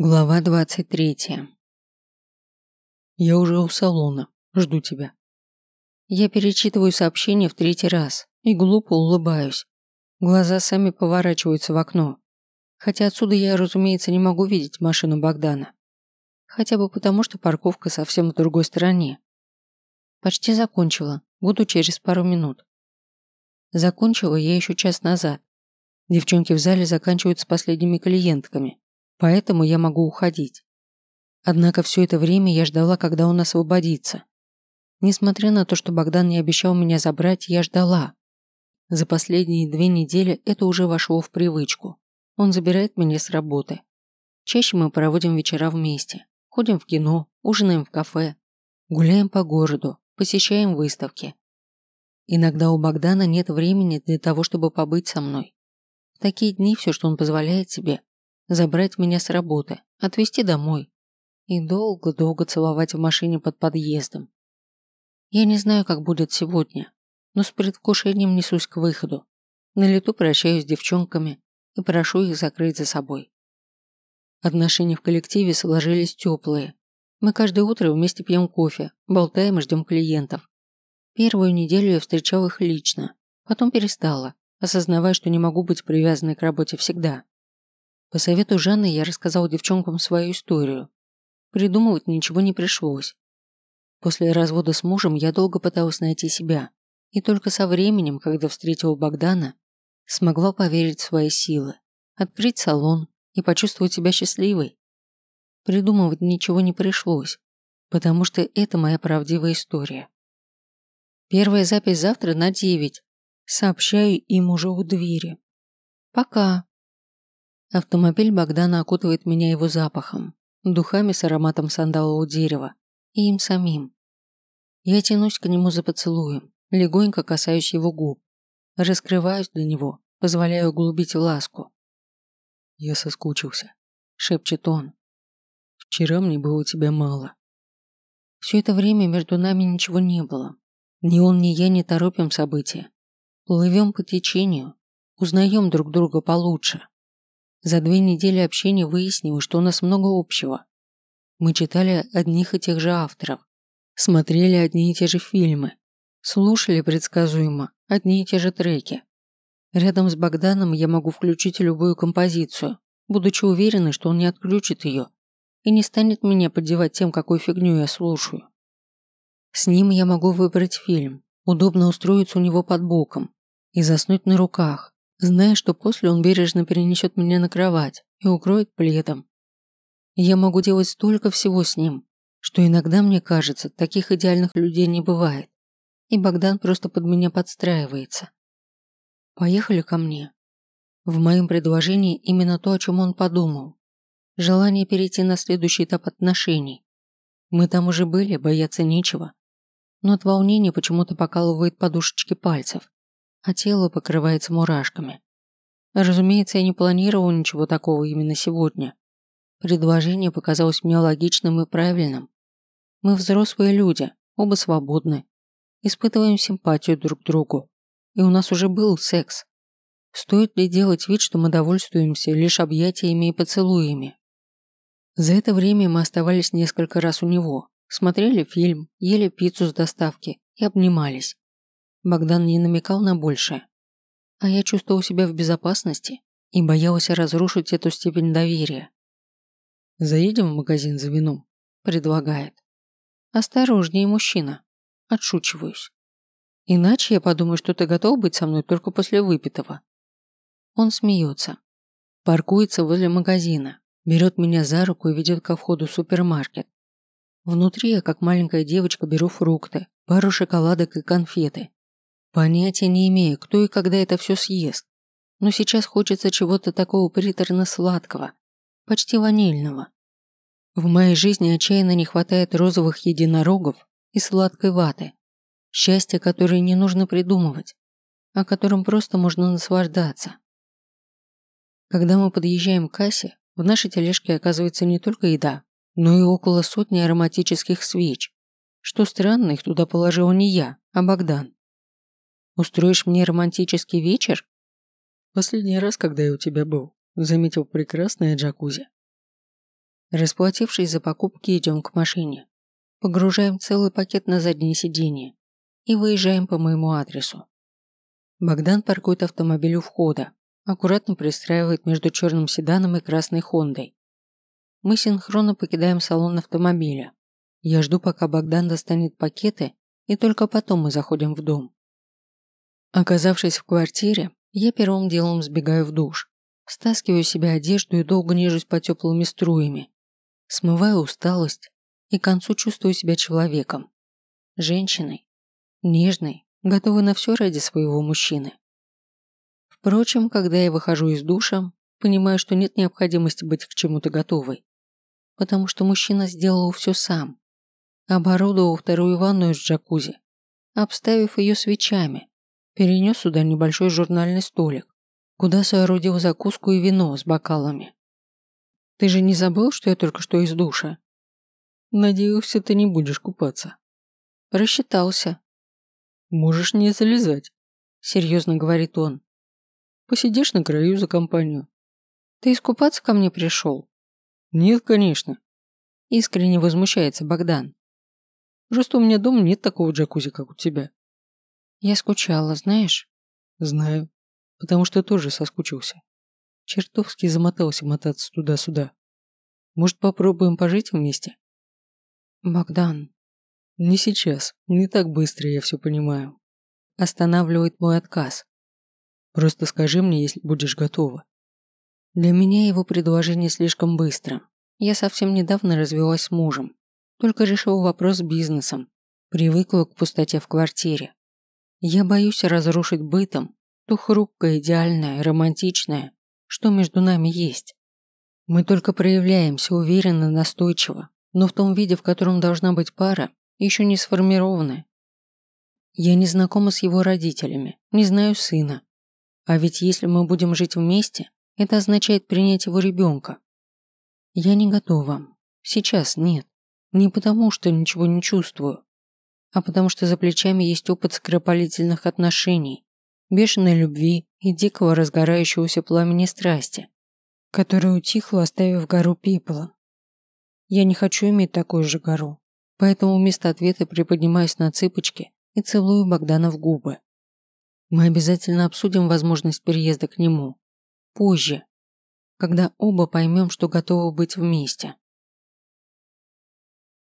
Глава двадцать третья. Я уже у салона. Жду тебя. Я перечитываю сообщение в третий раз и глупо улыбаюсь. Глаза сами поворачиваются в окно. Хотя отсюда я, разумеется, не могу видеть машину Богдана. Хотя бы потому, что парковка совсем в другой стороне. Почти закончила. Буду через пару минут. Закончила я еще час назад. Девчонки в зале заканчивают с последними клиентками поэтому я могу уходить. Однако все это время я ждала, когда он освободится. Несмотря на то, что Богдан не обещал меня забрать, я ждала. За последние две недели это уже вошло в привычку. Он забирает меня с работы. Чаще мы проводим вечера вместе. Ходим в кино, ужинаем в кафе, гуляем по городу, посещаем выставки. Иногда у Богдана нет времени для того, чтобы побыть со мной. В такие дни все, что он позволяет себе, забрать меня с работы, отвезти домой и долго-долго целовать в машине под подъездом. Я не знаю, как будет сегодня, но с предвкушением несусь к выходу. На лету прощаюсь с девчонками и прошу их закрыть за собой. Отношения в коллективе сложились теплые. Мы каждое утро вместе пьем кофе, болтаем и ждем клиентов. Первую неделю я встречал их лично, потом перестала, осознавая, что не могу быть привязанной к работе всегда. По совету Жанны я рассказал девчонкам свою историю. Придумывать ничего не пришлось. После развода с мужем я долго пыталась найти себя, и только со временем, когда встретила Богдана, смогла поверить в свои силы, открыть салон и почувствовать себя счастливой. Придумывать ничего не пришлось, потому что это моя правдивая история. Первая запись завтра на девять. Сообщаю им уже у двери. Пока. Автомобиль Богдана окутывает меня его запахом, духами с ароматом сандалового дерева и им самим. Я тянусь к нему за поцелуем, легонько касаюсь его губ, раскрываюсь для него, позволяю углубить ласку. «Я соскучился», — шепчет он. «Вчера мне было тебя мало». Все это время между нами ничего не было. Ни он, ни я не торопим события. Плывем по течению, узнаем друг друга получше. За две недели общения выяснилось, что у нас много общего. Мы читали одних и тех же авторов, смотрели одни и те же фильмы, слушали предсказуемо одни и те же треки. Рядом с Богданом я могу включить любую композицию, будучи уверенной, что он не отключит ее и не станет меня поддевать тем, какой фигню я слушаю. С ним я могу выбрать фильм, удобно устроиться у него под боком и заснуть на руках, зная, что после он бережно перенесет меня на кровать и укроет пледом. Я могу делать столько всего с ним, что иногда мне кажется, таких идеальных людей не бывает, и Богдан просто под меня подстраивается. Поехали ко мне. В моем предложении именно то, о чем он подумал. Желание перейти на следующий этап отношений. Мы там уже были, бояться нечего. Но от волнения почему-то покалывает подушечки пальцев а тело покрывается мурашками. Разумеется, я не планировал ничего такого именно сегодня. Предложение показалось мне логичным и правильным. Мы взрослые люди, оба свободны, испытываем симпатию друг к другу, и у нас уже был секс. Стоит ли делать вид, что мы довольствуемся лишь объятиями и поцелуями? За это время мы оставались несколько раз у него, смотрели фильм, ели пиццу с доставки и обнимались. Богдан не намекал на большее. А я чувствовал себя в безопасности и боялась разрушить эту степень доверия. «Заедем в магазин за вином», – предлагает. «Осторожнее, мужчина». Отшучиваюсь. «Иначе я подумаю, что ты готов быть со мной только после выпитого». Он смеется. Паркуется возле магазина, берет меня за руку и ведет ко входу в супермаркет. Внутри я, как маленькая девочка, беру фрукты, пару шоколадок и конфеты Понятия не имею, кто и когда это все съест. Но сейчас хочется чего-то такого приторно-сладкого, почти ванильного. В моей жизни отчаянно не хватает розовых единорогов и сладкой ваты. Счастья, которое не нужно придумывать, о котором просто можно наслаждаться. Когда мы подъезжаем к кассе, в нашей тележке оказывается не только еда, но и около сотни ароматических свеч. Что странно, их туда положил не я, а Богдан. Устроишь мне романтический вечер? Последний раз, когда я у тебя был, заметил прекрасное джакузи. Расплатившись за покупки, идем к машине. Погружаем целый пакет на заднее сиденье и выезжаем по моему адресу. Богдан паркует автомобиль у входа, аккуратно пристраивает между черным седаном и красной Хондой. Мы синхронно покидаем салон автомобиля. Я жду, пока Богдан достанет пакеты, и только потом мы заходим в дом. Оказавшись в квартире, я первым делом сбегаю в душ, стаскиваю себе одежду и долго нежусь под теплыми струями. Смываю усталость и к концу чувствую себя человеком. Женщиной. Нежной, готовой на все ради своего мужчины. Впрочем, когда я выхожу из душа, понимаю, что нет необходимости быть к чему-то готовой. Потому что мужчина сделал все сам. Оборудовал вторую ванную с джакузи, обставив ее свечами, перенес сюда небольшой журнальный столик, куда соорудил закуску и вино с бокалами. Ты же не забыл, что я только что из душа? Надеялся, ты не будешь купаться. Рассчитался. Можешь не залезать, серьезно говорит он. Посидишь на краю за компанию. Ты искупаться ко мне пришел? Нет, конечно. Искренне возмущается Богдан. Просто у меня дома нет такого джакузи, как у тебя. Я скучала, знаешь? Знаю. Потому что тоже соскучился. Чертовски замотался мотаться туда-сюда. Может, попробуем пожить вместе? Богдан. Не сейчас, не так быстро я все понимаю. Останавливает мой отказ. Просто скажи мне, если будешь готова. Для меня его предложение слишком быстро. Я совсем недавно развелась с мужем. Только решил вопрос с бизнесом. Привыкла к пустоте в квартире. Я боюсь разрушить бытом то хрупкое, идеальное, романтичное, что между нами есть. Мы только проявляемся уверенно, настойчиво, но в том виде, в котором должна быть пара, еще не сформированы. Я не знакома с его родителями, не знаю сына. А ведь если мы будем жить вместе, это означает принять его ребенка. Я не готова. Сейчас нет. Не потому, что ничего не чувствую, а потому что за плечами есть опыт скоропалительных отношений, бешеной любви и дикого разгорающегося пламени страсти, которое утихло, оставив гору пепла. Я не хочу иметь такую же гору, поэтому вместо ответа приподнимаюсь на цыпочки и целую Богдана в губы. Мы обязательно обсудим возможность переезда к нему. Позже, когда оба поймем, что готовы быть вместе.